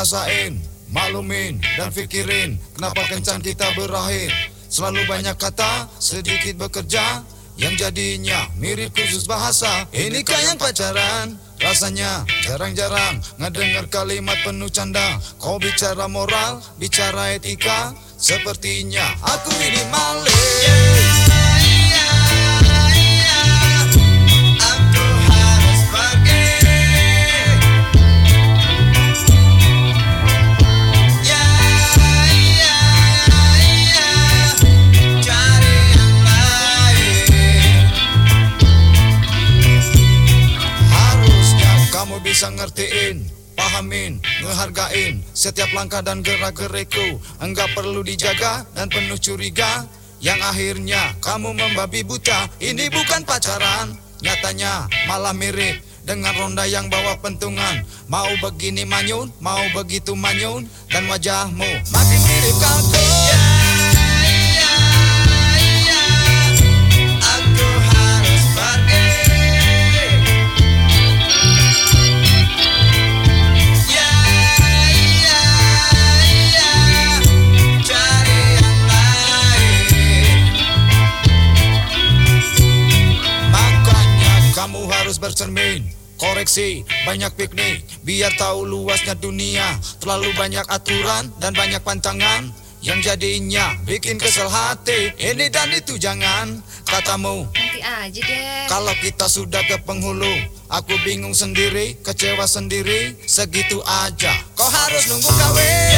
ngerasain Maklumin dan pikirin Kenapa kencan kita berakhir. Selalu banyak kata, sedikit bekerja Yang jadinya mirip kursus bahasa. Inikah yang pacaran? Rasanya jarang-jarang ngedengar kalimat penuh canda. Kau bicara moral, bicara etika Sepertinya aku ini maling. Aku Pahamin, ngehargain Setiap langkah dan gerak-gerikku. Enggak perlu dijaga dan penuh curiga. Yang akhirnya kamu membabi buta. Ini bukan pacaran. Nyatanya malah mirip dengan ronda yang bawa pentungan. Mau begini manyun, mau begitu manyun. Dan wajahmu makin mirip kalkun harus bercermin. Koreksi, banyak piknik. Biar tahu luasnya dunia. Terlalu banyak aturan dan banyak pantangan. Yang jadinya bikin kesel hati. Ini dan itu jangan. Katamu Nanti aja deh. kalau kita sudah ke penghulu Aku bingung sendiri, kecewa sendiri. Segitu aja. Kau harus nunggu kawin